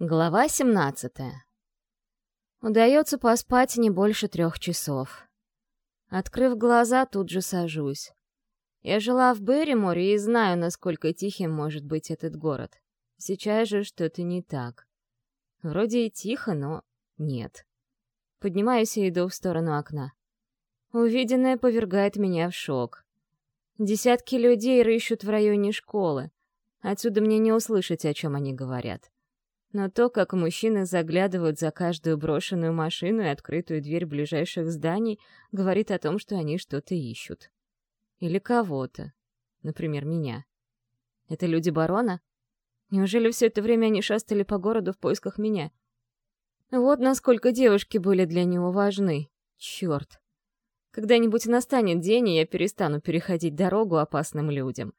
Глава 17. Удается поспать не больше трех часов. Открыв глаза, тут же сажусь. Я жила в Берриморе и знаю, насколько тихим может быть этот город. Сейчас же что-то не так. Вроде и тихо, но нет. Поднимаюсь и иду в сторону окна. Увиденное повергает меня в шок. Десятки людей рыщут в районе школы. Отсюда мне не услышать, о чем они говорят но то, как мужчины заглядывают за каждую брошенную машину и открытую дверь ближайших зданий, говорит о том, что они что-то ищут. Или кого-то. Например, меня. Это люди барона? Неужели все это время они шастали по городу в поисках меня? Вот насколько девушки были для него важны. Черт. Когда-нибудь настанет день, и я перестану переходить дорогу опасным людям.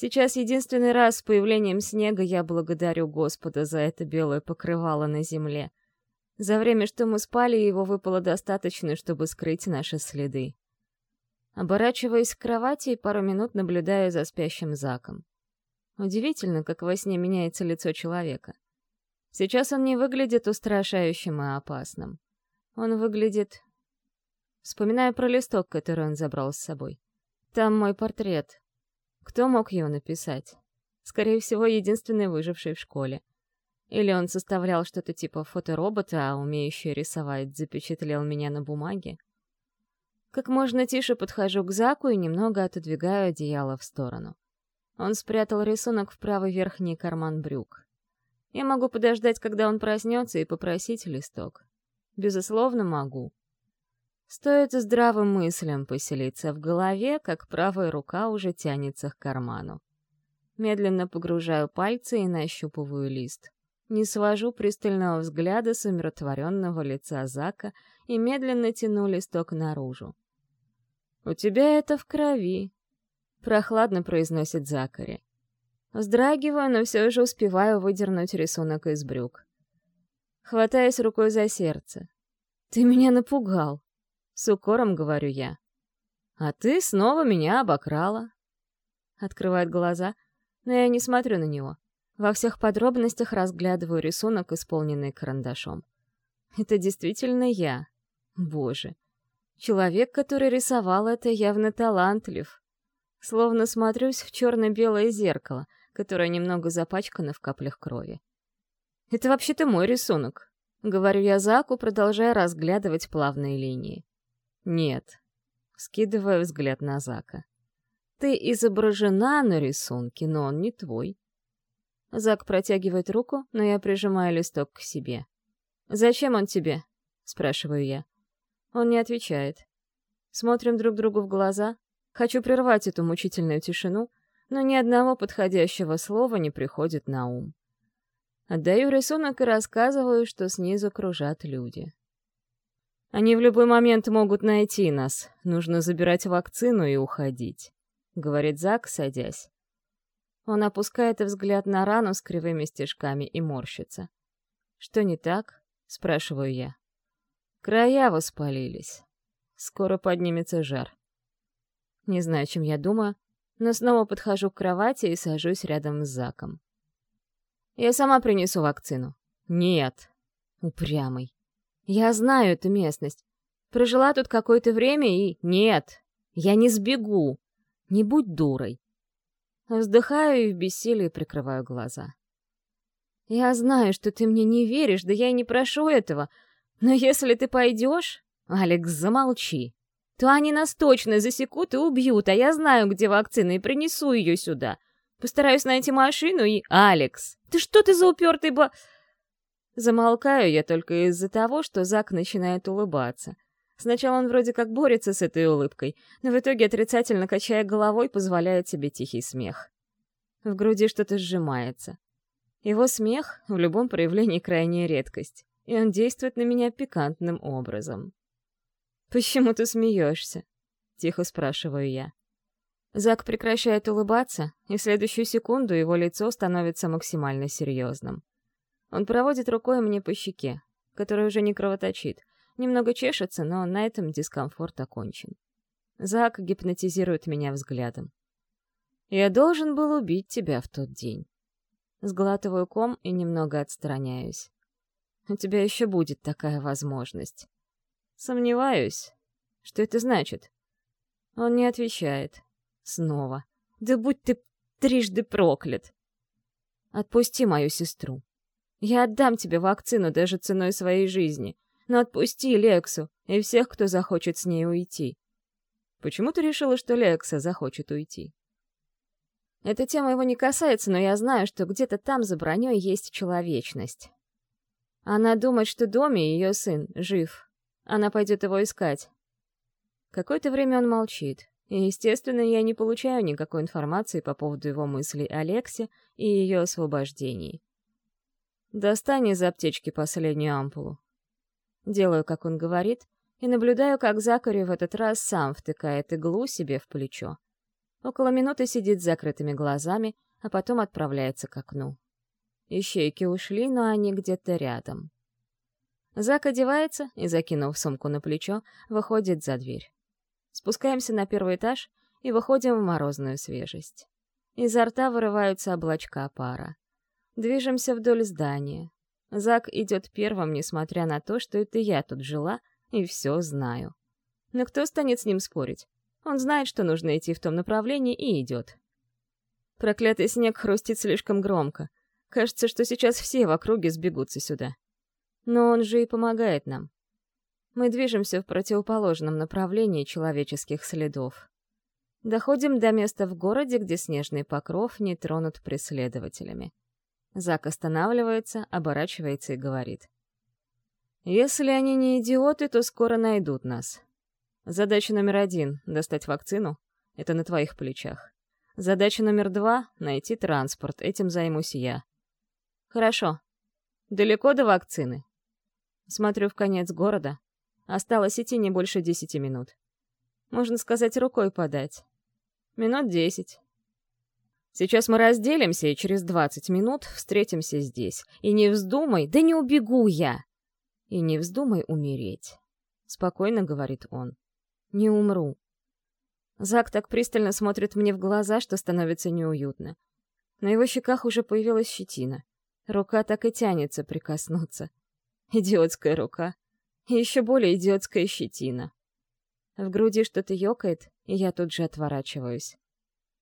Сейчас единственный раз с появлением снега я благодарю Господа за это белое покрывало на земле. За время, что мы спали, его выпало достаточно, чтобы скрыть наши следы. Оборачиваясь к кровати и пару минут наблюдаю за спящим Заком. Удивительно, как во сне меняется лицо человека. Сейчас он не выглядит устрашающим и опасным. Он выглядит... Вспоминаю про листок, который он забрал с собой. Там мой портрет, кто мог ее написать? Скорее всего, единственный выживший в школе. Или он составлял что-то типа фоторобота, а умеющий рисовать запечатлел меня на бумаге? Как можно тише подхожу к Заку и немного отодвигаю одеяло в сторону. Он спрятал рисунок в правый верхний карман брюк. Я могу подождать, когда он проснется, и попросить листок. Безусловно, могу. Стоит здравым мыслям поселиться в голове, как правая рука уже тянется к карману. Медленно погружаю пальцы и нащупываю лист. Не свожу пристального взгляда с умиротворенного лица Зака и медленно тяну листок наружу. «У тебя это в крови», — прохладно произносит Закари. Вздрагиваю, но все же успеваю выдернуть рисунок из брюк. Хватаясь рукой за сердце. «Ты меня напугал», с укором говорю я. «А ты снова меня обокрала». Открывает глаза, но я не смотрю на него. Во всех подробностях разглядываю рисунок, исполненный карандашом. Это действительно я. Боже. Человек, который рисовал это, явно талантлив. Словно смотрюсь в черно-белое зеркало, которое немного запачкано в каплях крови. «Это вообще-то мой рисунок», — говорю я Заку, продолжая разглядывать плавные линии. «Нет», — скидывая взгляд на Зака. «Ты изображена на рисунке, но он не твой». Зак протягивает руку, но я прижимаю листок к себе. «Зачем он тебе?» — спрашиваю я. Он не отвечает. Смотрим друг другу в глаза. Хочу прервать эту мучительную тишину, но ни одного подходящего слова не приходит на ум. Отдаю рисунок и рассказываю, что снизу кружат люди. Они в любой момент могут найти нас. Нужно забирать вакцину и уходить», — говорит Зак, садясь. Он опускает взгляд на рану с кривыми стежками и морщится. «Что не так?» — спрашиваю я. «Края воспалились. Скоро поднимется жар». Не знаю, чем я думаю, но снова подхожу к кровати и сажусь рядом с Заком. «Я сама принесу вакцину». «Нет». Упрямый. Я знаю эту местность. Прожила тут какое-то время и... Нет, я не сбегу. Не будь дурой. Вздыхаю и в бессилии прикрываю глаза. Я знаю, что ты мне не веришь, да я и не прошу этого. Но если ты пойдешь... Алекс, замолчи. То они нас точно засекут и убьют, а я знаю, где вакцина, и принесу ее сюда. Постараюсь найти машину и... Алекс, ты что ты за упертый ба... Замолкаю я только из-за того, что Зак начинает улыбаться. Сначала он вроде как борется с этой улыбкой, но в итоге отрицательно качая головой, позволяет себе тихий смех. В груди что-то сжимается. Его смех в любом проявлении крайняя редкость, и он действует на меня пикантным образом. «Почему ты смеешься?» — тихо спрашиваю я. Зак прекращает улыбаться, и в следующую секунду его лицо становится максимально серьезным. Он проводит рукой мне по щеке, которая уже не кровоточит. Немного чешется, но на этом дискомфорт окончен. Зак гипнотизирует меня взглядом. «Я должен был убить тебя в тот день». Сглатываю ком и немного отстраняюсь. У тебя еще будет такая возможность. Сомневаюсь. Что это значит? Он не отвечает. Снова. Да будь ты трижды проклят. Отпусти мою сестру. Я отдам тебе вакцину даже ценой своей жизни. Но отпусти Лексу и всех, кто захочет с ней уйти. Почему ты решила, что Лекса захочет уйти? Эта тема его не касается, но я знаю, что где-то там за броней есть человечность. Она думает, что Доми, ее сын, жив. Она пойдет его искать. Какое-то время он молчит. И, естественно, я не получаю никакой информации по поводу его мыслей о Лексе и ее освобождении. Достань из аптечки последнюю ампулу. Делаю, как он говорит, и наблюдаю, как Закари в этот раз сам втыкает иглу себе в плечо. Около минуты сидит с закрытыми глазами, а потом отправляется к окну. Ищейки ушли, но они где-то рядом. Зак одевается и, закинув сумку на плечо, выходит за дверь. Спускаемся на первый этаж и выходим в морозную свежесть. Изо рта вырываются облачка пара. Движемся вдоль здания. Зак идет первым, несмотря на то, что это я тут жила и все знаю. Но кто станет с ним спорить? Он знает, что нужно идти в том направлении, и идет. Проклятый снег хрустит слишком громко. Кажется, что сейчас все в округе сбегутся сюда. Но он же и помогает нам. Мы движемся в противоположном направлении человеческих следов. Доходим до места в городе, где снежный покров не тронут преследователями. Зак останавливается, оборачивается и говорит. «Если они не идиоты, то скоро найдут нас. Задача номер один — достать вакцину. Это на твоих плечах. Задача номер два — найти транспорт. Этим займусь я. Хорошо. Далеко до вакцины? Смотрю в конец города. Осталось идти не больше десяти минут. Можно сказать, рукой подать. Минут десять. Сейчас мы разделимся, и через двадцать минут встретимся здесь. И не вздумай, да не убегу я! И не вздумай умереть. Спокойно говорит он. Не умру. Зак так пристально смотрит мне в глаза, что становится неуютно. На его щеках уже появилась щетина. Рука так и тянется прикоснуться. Идиотская рука и еще более идиотская щетина. В груди что-то ёкает, и я тут же отворачиваюсь.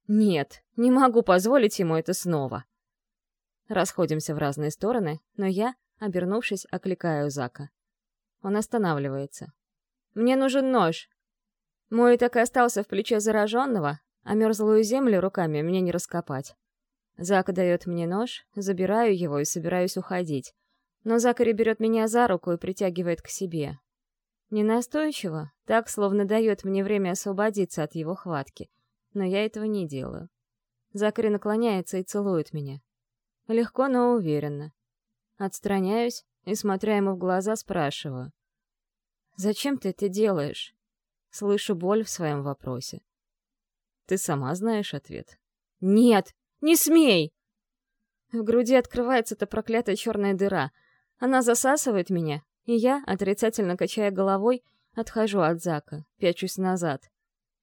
Нет, не могу позволить ему это снова. Расходимся в разные стороны, но я, обернувшись, окликаю Зака. Он останавливается. «Мне нужен нож!» Мой так и остался в плече зараженного, а мерзлую землю руками мне не раскопать. Зак дает мне нож, забираю его и собираюсь уходить, но Закари берет меня за руку и притягивает к себе. Не настойчиво, так, словно дает мне время освободиться от его хватки, но я этого не делаю. Закари наклоняется и целует меня. Легко, но уверенно. Отстраняюсь и, смотря ему в глаза, спрашиваю. «Зачем ты это делаешь?» Слышу боль в своем вопросе. «Ты сама знаешь ответ?» «Нет! Не смей!» В груди открывается эта проклятая черная дыра — она засасывает меня, и я, отрицательно качая головой, отхожу от Зака, пячусь назад.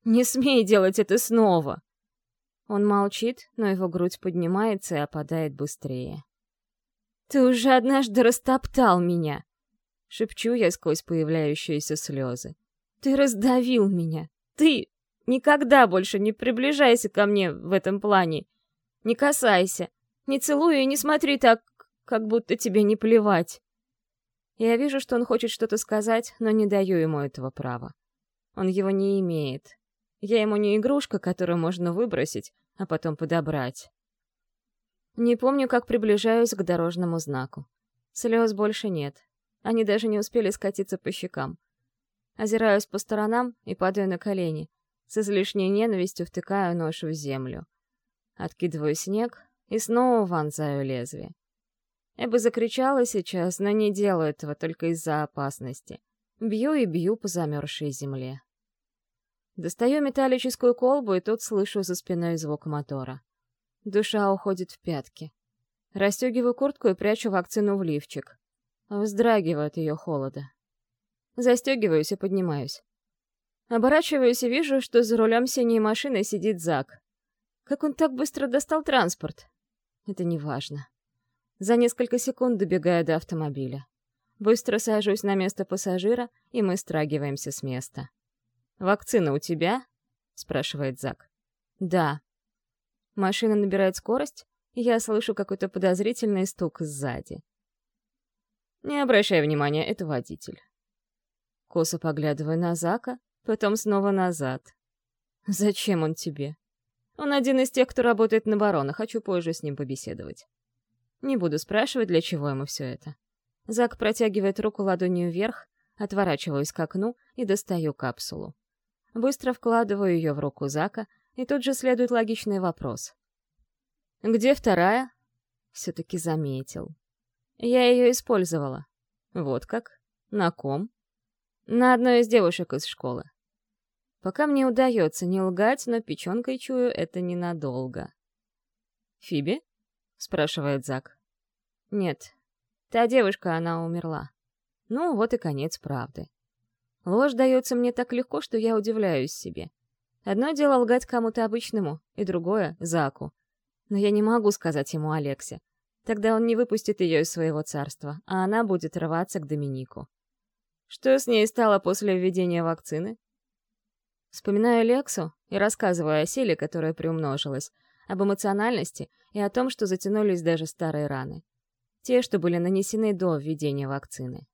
«Не смей делать это снова!» Он молчит, но его грудь поднимается и опадает быстрее. «Ты уже однажды растоптал меня!» Шепчу я сквозь появляющиеся слезы. «Ты раздавил меня! Ты никогда больше не приближайся ко мне в этом плане! Не касайся! Не целуй и не смотри так, как будто тебе не плевать. Я вижу, что он хочет что-то сказать, но не даю ему этого права. Он его не имеет. Я ему не игрушка, которую можно выбросить, а потом подобрать. Не помню, как приближаюсь к дорожному знаку. Слез больше нет. Они даже не успели скатиться по щекам. Озираюсь по сторонам и падаю на колени. С излишней ненавистью втыкаю нож в землю. Откидываю снег и снова вонзаю лезвие. Я бы закричала сейчас, но не делаю этого только из-за опасности. Бью и бью по замерзшей земле. Достаю металлическую колбу, и тут слышу за спиной звук мотора. Душа уходит в пятки. Растегиваю куртку и прячу вакцину в лифчик. Вздрагиваю от ее холода. Застегиваюсь и поднимаюсь. Оборачиваюсь и вижу, что за рулем синей машины сидит Зак. Как он так быстро достал транспорт? Это не важно. За несколько секунд добегаю до автомобиля. Быстро сажусь на место пассажира, и мы страгиваемся с места. «Вакцина у тебя?» — спрашивает Зак. «Да». Машина набирает скорость, и я слышу какой-то подозрительный стук сзади. Не обращай внимания, это водитель. Косо поглядываю на Зака, потом снова назад. Зачем он тебе? Он один из тех, кто работает на барона, хочу позже с ним побеседовать. Не буду спрашивать, для чего ему все это. Зак протягивает руку ладонью вверх, отворачиваюсь к окну и достаю капсулу. Быстро вкладываю ее в руку Зака, и тут же следует логичный вопрос. «Где вторая?» Все-таки заметил. Я ее использовала. Вот как? На ком? На одной из девушек из школы. Пока мне удается не лгать, но печенкой чую это ненадолго. «Фиби?» — спрашивает Зак. «Нет, та девушка, она умерла. Ну, вот и конец правды. Ложь дается мне так легко, что я удивляюсь себе. Одно дело лгать кому-то обычному, и другое — Заку. Но я не могу сказать ему Алексе. Тогда он не выпустит ее из своего царства, а она будет рваться к Доминику. Что с ней стало после введения вакцины? Вспоминаю Лексу и рассказываю о силе, которая приумножилась, об эмоциональности и о том, что затянулись даже старые раны. Те, что были нанесены до введения вакцины.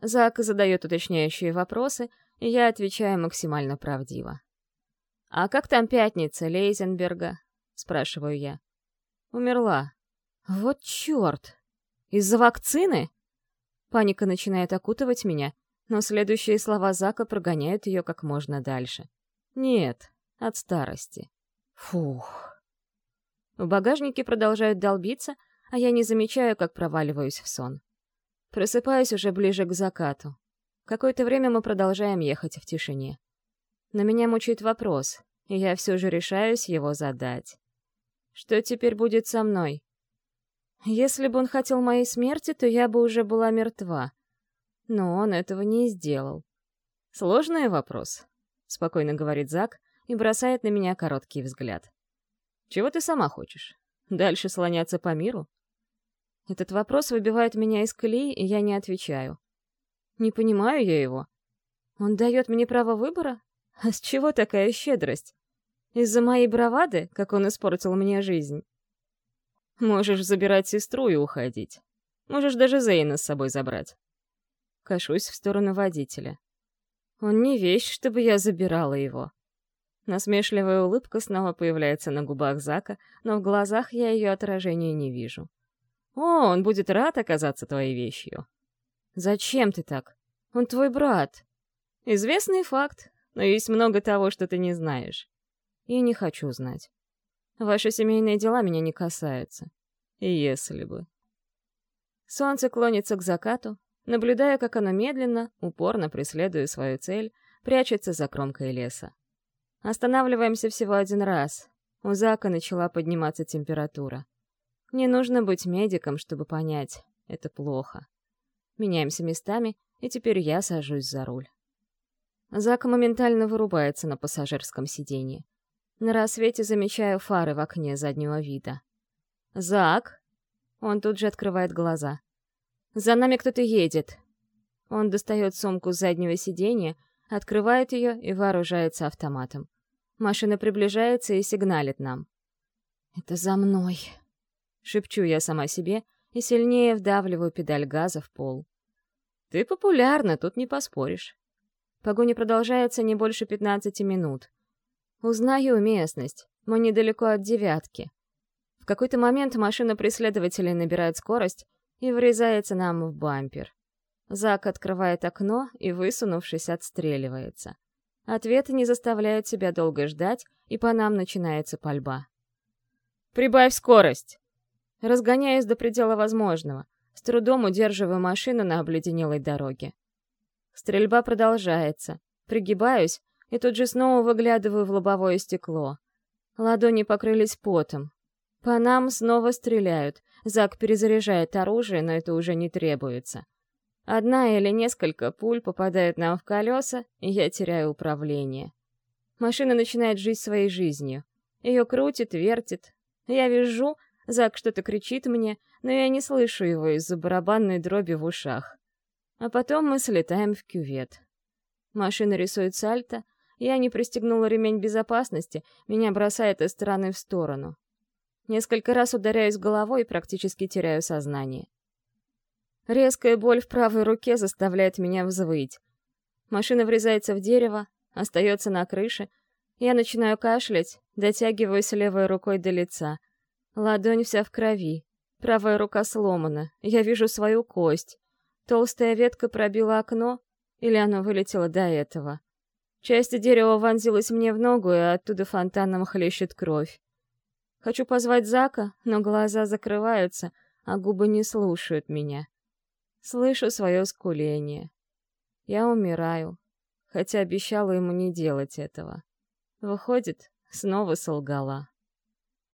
Зак задает уточняющие вопросы, и я отвечаю максимально правдиво. «А как там пятница Лейзенберга?» — спрашиваю я. «Умерла», вот черт! Из-за вакцины? Паника начинает окутывать меня, но следующие слова Зака прогоняют ее как можно дальше. Нет, от старости. Фух. В багажнике продолжают долбиться, а я не замечаю, как проваливаюсь в сон. Просыпаюсь уже ближе к закату. Какое-то время мы продолжаем ехать в тишине. Но меня мучает вопрос, и я все же решаюсь его задать. Что теперь будет со мной? Если бы он хотел моей смерти, то я бы уже была мертва. Но он этого не сделал. «Сложный вопрос», — спокойно говорит Зак и бросает на меня короткий взгляд. «Чего ты сама хочешь? Дальше слоняться по миру?» Этот вопрос выбивает меня из колеи, и я не отвечаю. Не понимаю я его. Он дает мне право выбора? А с чего такая щедрость? Из-за моей бравады, как он испортил мне жизнь? Можешь забирать сестру и уходить. Можешь даже Зейна с собой забрать. Кашусь в сторону водителя. Он не вещь, чтобы я забирала его. Насмешливая улыбка снова появляется на губах Зака, но в глазах я ее отражения не вижу. «О, он будет рад оказаться твоей вещью». «Зачем ты так? Он твой брат». «Известный факт, но есть много того, что ты не знаешь. Я не хочу знать. Ваши семейные дела меня не касаются. Если бы. Солнце клонится к закату, наблюдая, как оно медленно, упорно преследуя свою цель, прячется за кромкой леса. Останавливаемся всего один раз. У Зака начала подниматься температура. Не нужно быть медиком, чтобы понять, это плохо. Меняемся местами, и теперь я сажусь за руль. Зак моментально вырубается на пассажирском сиденье. На рассвете замечаю фары в окне заднего вида. «Зак!» Он тут же открывает глаза. «За нами кто-то едет!» Он достает сумку с заднего сиденья, открывает ее и вооружается автоматом. Машина приближается и сигналит нам. «Это за мной!» Шепчу я сама себе и сильнее вдавливаю педаль газа в пол. «Ты популярна, тут не поспоришь». Погоня продолжается не больше 15 минут. Узнаю местность. Мы недалеко от девятки. В какой-то момент машина преследователей набирает скорость и врезается нам в бампер. Зак открывает окно и, высунувшись, отстреливается. Ответ не заставляет себя долго ждать, и по нам начинается пальба. «Прибавь скорость!» Разгоняясь до предела возможного, с трудом удерживаю машину на обледенелой дороге. Стрельба продолжается. Пригибаюсь и тут же снова выглядываю в лобовое стекло. Ладони покрылись потом. По нам снова стреляют. Зак перезаряжает оружие, но это уже не требуется. Одна или несколько пуль попадают нам в колеса, и я теряю управление. Машина начинает жить своей жизнью. Ее крутит, вертит. Я вижу, Зак что-то кричит мне, но я не слышу его из-за барабанной дроби в ушах. А потом мы слетаем в кювет. Машина рисует сальто, я не пристегнула ремень безопасности, меня бросает из стороны в сторону. Несколько раз ударяюсь головой и практически теряю сознание. Резкая боль в правой руке заставляет меня взвыть. Машина врезается в дерево, остается на крыше. Я начинаю кашлять, дотягиваюсь левой рукой до лица. Ладонь вся в крови. Правая рука сломана. Я вижу свою кость. Толстая ветка пробила окно, или оно вылетело до этого. Часть дерева вонзилась мне в ногу, и оттуда фонтаном хлещет кровь. Хочу позвать Зака, но глаза закрываются, а губы не слушают меня. Слышу свое скуление. Я умираю, хотя обещала ему не делать этого. Выходит, снова солгала.